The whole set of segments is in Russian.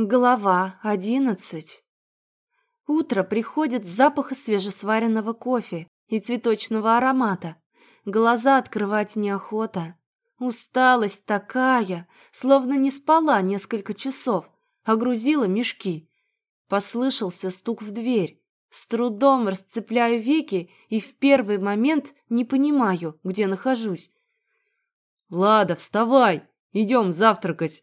Глава одиннадцать. Утро приходит с запаха свежесваренного кофе и цветочного аромата. Глаза открывать неохота. Усталость такая, словно не спала несколько часов, а грузила мешки. Послышался стук в дверь. С трудом расцепляю веки и в первый момент не понимаю, где нахожусь. «Лада, вставай! Идем завтракать!»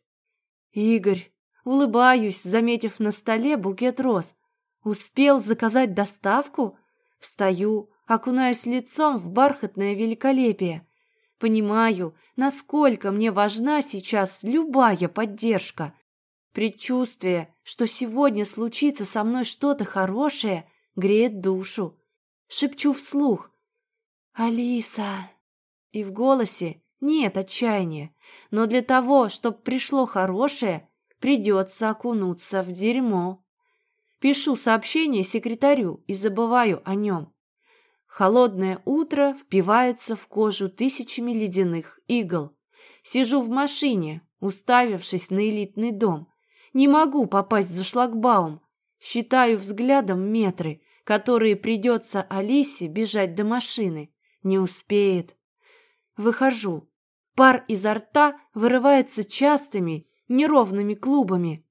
«Игорь, Улыбаюсь, заметив на столе букет роз. Успел заказать доставку? Встаю, окунаясь лицом в бархатное великолепие. Понимаю, насколько мне важна сейчас любая поддержка. Предчувствие, что сегодня случится со мной что-то хорошее, греет душу. Шепчу вслух. «Алиса!» И в голосе нет отчаяния, но для того, чтобы пришло хорошее, Придется окунуться в дерьмо. Пишу сообщение секретарю и забываю о нем. Холодное утро впивается в кожу тысячами ледяных игл. Сижу в машине, уставившись на элитный дом. Не могу попасть за шлагбаум. Считаю взглядом метры, которые придется Алисе бежать до машины. Не успеет. Выхожу. Пар изо рта вырывается частыми неровными клубами.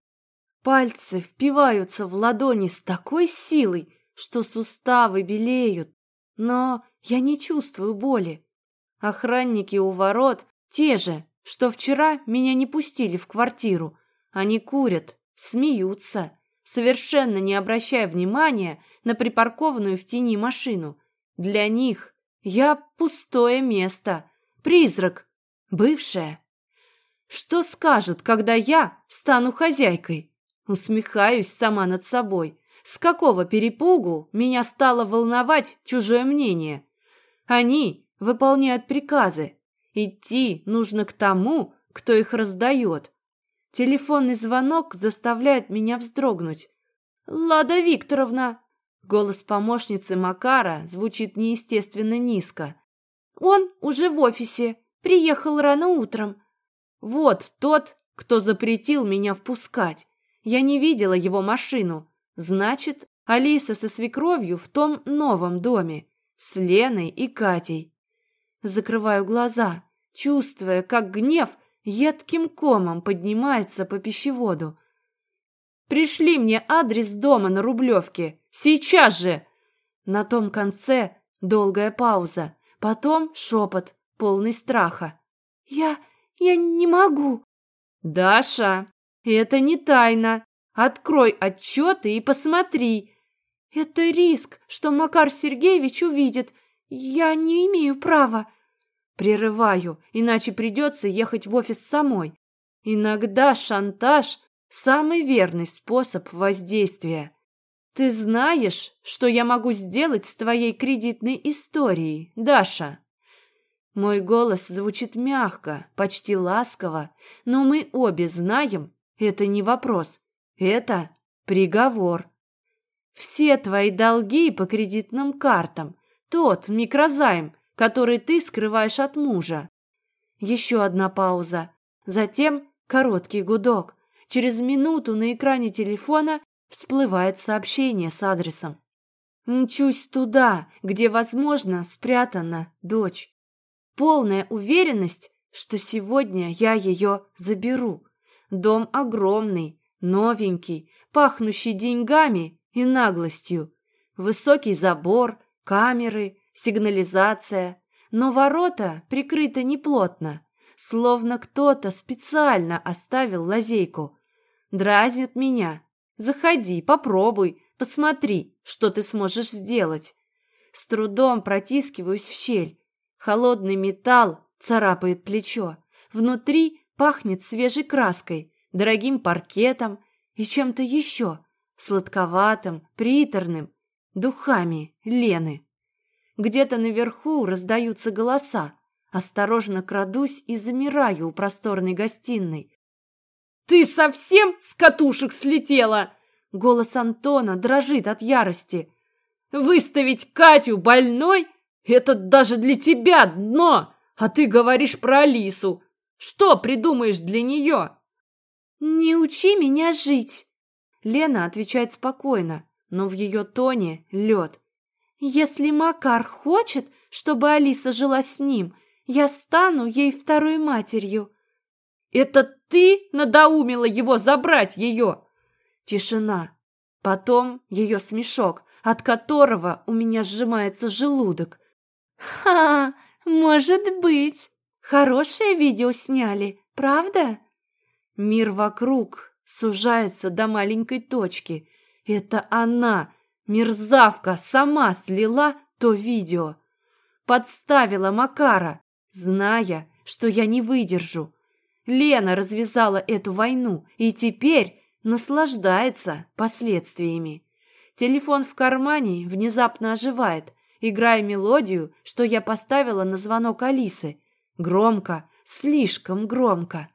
Пальцы впиваются в ладони с такой силой, что суставы белеют, но я не чувствую боли. Охранники у ворот те же, что вчера меня не пустили в квартиру. Они курят, смеются, совершенно не обращая внимания на припаркованную в тени машину. Для них я пустое место, призрак, бывшая. Что скажут, когда я стану хозяйкой? Усмехаюсь сама над собой. С какого перепугу меня стало волновать чужое мнение? Они выполняют приказы. Идти нужно к тому, кто их раздает. Телефонный звонок заставляет меня вздрогнуть. «Лада Викторовна!» Голос помощницы Макара звучит неестественно низко. «Он уже в офисе. Приехал рано утром. Вот тот, кто запретил меня впускать. Я не видела его машину. Значит, Алиса со свекровью в том новом доме, с Леной и Катей. Закрываю глаза, чувствуя, как гнев едким комом поднимается по пищеводу. «Пришли мне адрес дома на Рублевке! Сейчас же!» На том конце долгая пауза, потом шепот, полный страха. «Я... Я не могу. Даша, это не тайна. Открой отчеты и посмотри. Это риск, что Макар Сергеевич увидит. Я не имею права. Прерываю, иначе придется ехать в офис самой. Иногда шантаж – самый верный способ воздействия. Ты знаешь, что я могу сделать с твоей кредитной историей, Даша? Мой голос звучит мягко, почти ласково, но мы обе знаем, это не вопрос, это приговор. Все твои долги по кредитным картам, тот микрозайм, который ты скрываешь от мужа. Еще одна пауза, затем короткий гудок. Через минуту на экране телефона всплывает сообщение с адресом. Мчусь туда, где, возможно, спрятана дочь полная уверенность, что сегодня я ее заберу. Дом огромный, новенький, пахнущий деньгами и наглостью. Высокий забор, камеры, сигнализация. Но ворота прикрыты неплотно, словно кто-то специально оставил лазейку. Дразнит меня. Заходи, попробуй, посмотри, что ты сможешь сделать. С трудом протискиваюсь в щель Холодный металл царапает плечо. Внутри пахнет свежей краской, дорогим паркетом и чем-то еще, сладковатым, приторным, духами Лены. Где-то наверху раздаются голоса. Осторожно крадусь и замираю у просторной гостиной. «Ты совсем с катушек слетела?» Голос Антона дрожит от ярости. «Выставить Катю больной это даже для тебя дно, а ты говоришь про Алису. Что придумаешь для нее? «Не учи меня жить!» Лена отвечает спокойно, но в ее тоне лед. «Если Макар хочет, чтобы Алиса жила с ним, я стану ей второй матерью». «Это ты надоумила его забрать ее?» Тишина. Потом ее смешок, от которого у меня сжимается желудок. «Ха, может быть. Хорошее видео сняли, правда?» Мир вокруг сужается до маленькой точки. Это она, мерзавка, сама слила то видео. Подставила Макара, зная, что я не выдержу. Лена развязала эту войну и теперь наслаждается последствиями. Телефон в кармане внезапно оживает, играя мелодию, что я поставила на звонок Алисы. Громко, слишком громко.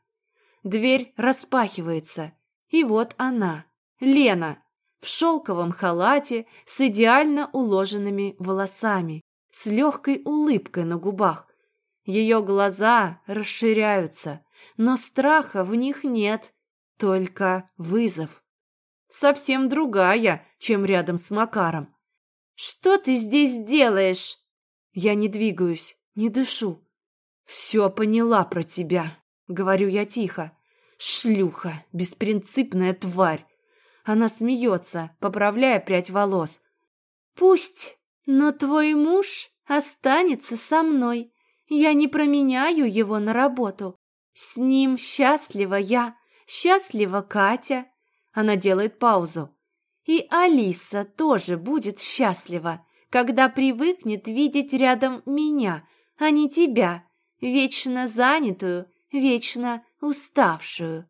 Дверь распахивается, и вот она, Лена, в шелковом халате с идеально уложенными волосами, с легкой улыбкой на губах. Ее глаза расширяются, но страха в них нет, только вызов. Совсем другая, чем рядом с Макаром. «Что ты здесь делаешь?» Я не двигаюсь, не дышу. «Все поняла про тебя», — говорю я тихо. «Шлюха, беспринципная тварь». Она смеется, поправляя прядь волос. «Пусть, но твой муж останется со мной. Я не променяю его на работу. С ним счастлива я, счастлива Катя. Она делает паузу. И Алиса тоже будет счастлива, когда привыкнет видеть рядом меня, а не тебя, вечно занятую, вечно уставшую.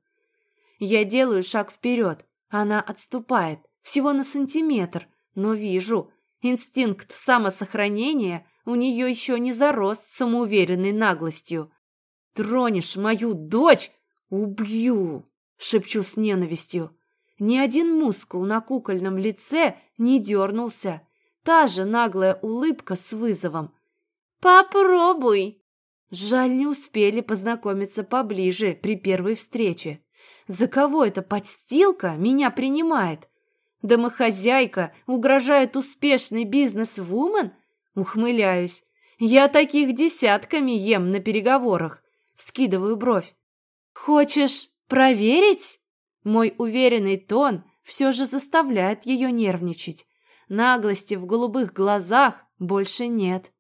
Я делаю шаг вперед. Она отступает, всего на сантиметр, но вижу, инстинкт самосохранения у нее еще не зарос самоуверенной наглостью. «Тронешь мою дочь? Убью!» — шепчу с ненавистью. Ни один мускул на кукольном лице не дернулся. Та же наглая улыбка с вызовом. «Попробуй!» Жаль, не успели познакомиться поближе при первой встрече. За кого эта подстилка меня принимает? Домохозяйка угрожает успешный бизнес-вумен? Ухмыляюсь. Я таких десятками ем на переговорах. Вскидываю бровь. Хочешь проверить? Мой уверенный тон все же заставляет ее нервничать. Наглости в голубых глазах больше нет.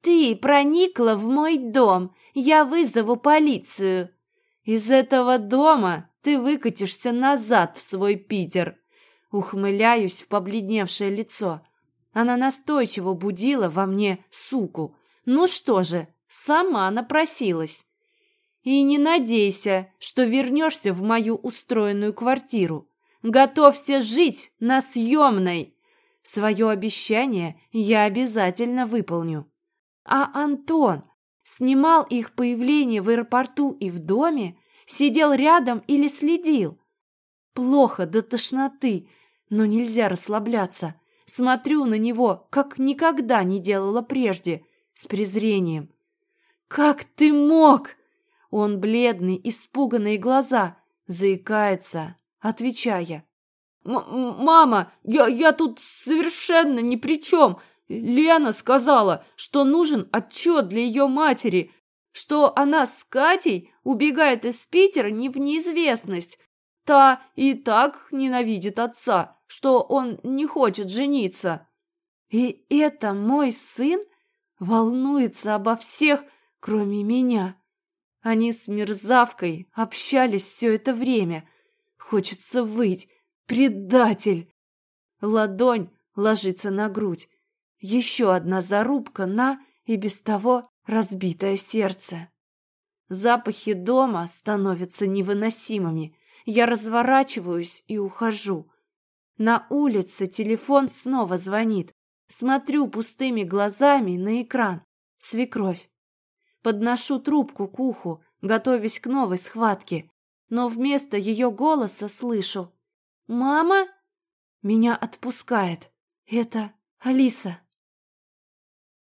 «Ты проникла в мой дом. Я вызову полицию». «Из этого дома ты выкатишься назад в свой Питер». Ухмыляюсь в побледневшее лицо. Она настойчиво будила во мне суку. Ну что же, сама напросилась. И не надейся, что вернешься в мою устроенную квартиру. Готовься жить на съемной. Свое обещание я обязательно выполню. А Антон снимал их появление в аэропорту и в доме, сидел рядом или следил. Плохо до тошноты, но нельзя расслабляться. Смотрю на него, как никогда не делала прежде, с презрением. «Как ты мог?» Он бледный, испуганные глаза, заикается, отвечая. «Мама, я, я тут совершенно ни при чем. Лена сказала, что нужен отчет для ее матери, что она с Катей убегает из Питера не в неизвестность. Та и так ненавидит отца, что он не хочет жениться. И это мой сын волнуется обо всех, кроме меня. Они с мерзавкой общались все это время. Хочется выть. Предатель! Ладонь ложится на грудь. Еще одна зарубка на и без того разбитое сердце. Запахи дома становятся невыносимыми. Я разворачиваюсь и ухожу. На улице телефон снова звонит. Смотрю пустыми глазами на экран. Свекровь. Подношу трубку к уху, готовясь к новой схватке, но вместо ее голоса слышу «Мама?» Меня отпускает. Это Алиса.